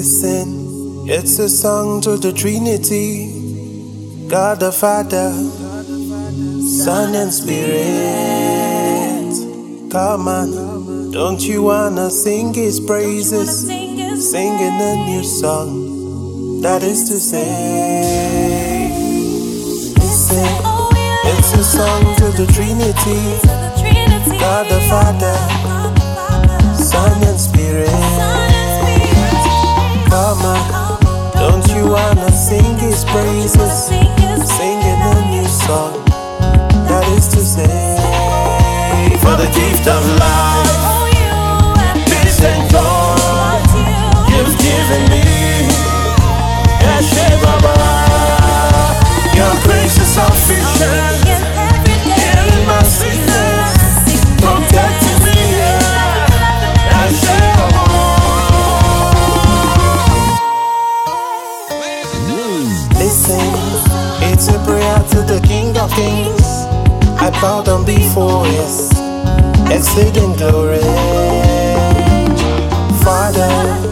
Listen, it's a song to the Trinity. God the Father, Son and Spirit. Come on, don't you wanna sing His praises? Singing a new song, that is to say. Listen, it's a song to the Trinity. God the Father, it's pray prayer to the King of Kings. I bow down before His exceeding glory. Father,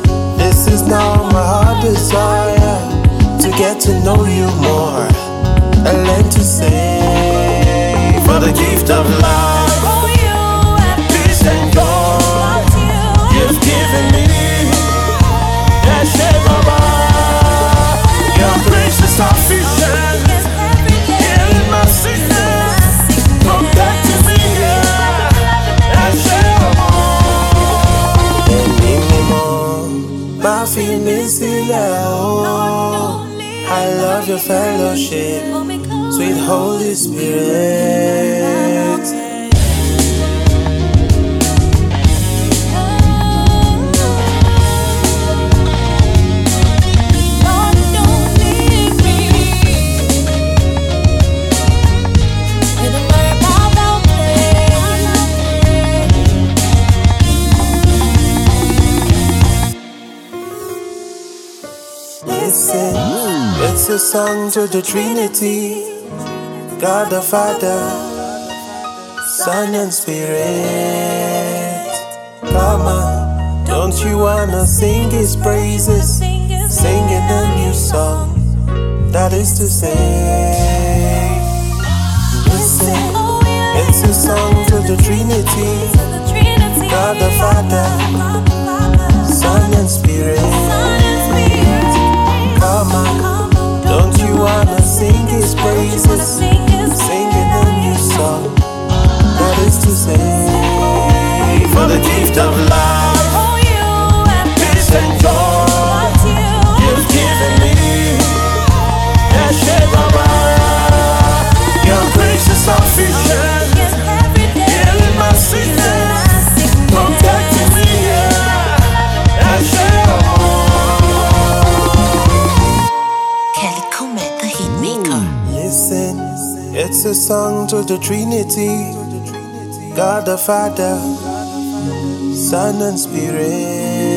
má fi mí sílẹ̀ o. I love your fellowship, sweet Holy Spirit. Listen, it's a song to the Trinity, God the Father, Son and Spirit. Come on, don't you wanna sing His praises? Singing a new song, that is to say. Listen, it's a song to the Trinity, it's a song to the Trinity, God the Father, Son and Spirit.